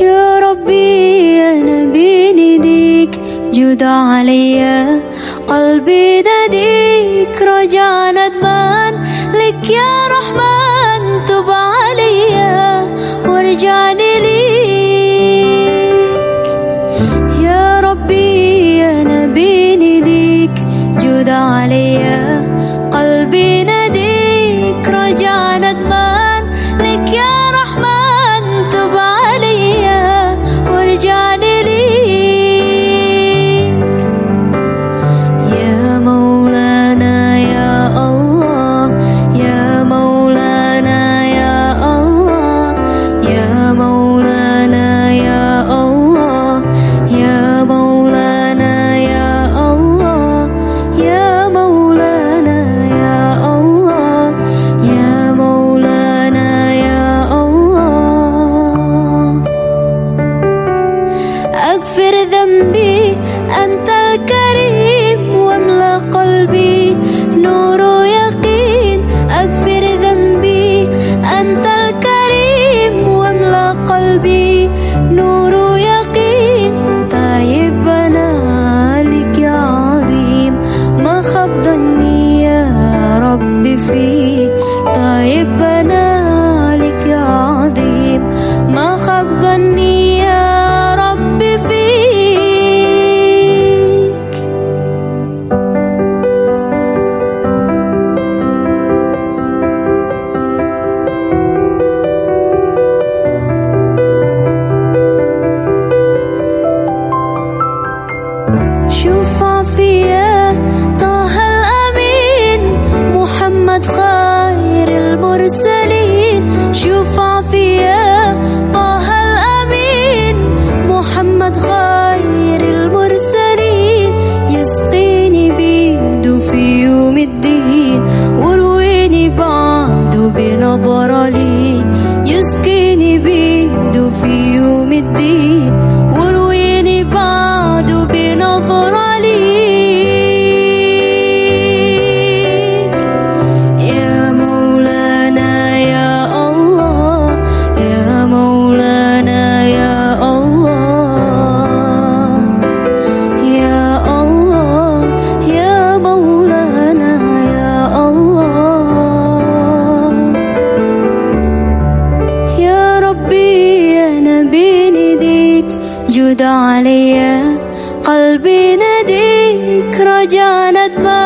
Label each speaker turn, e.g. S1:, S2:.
S1: يا ربي أنا بين إيديك جود عليا قلبي ناديك رجعنا ندمان لك يا رحمن. can موجود عليا قلبي ناديك رجعنا دماغك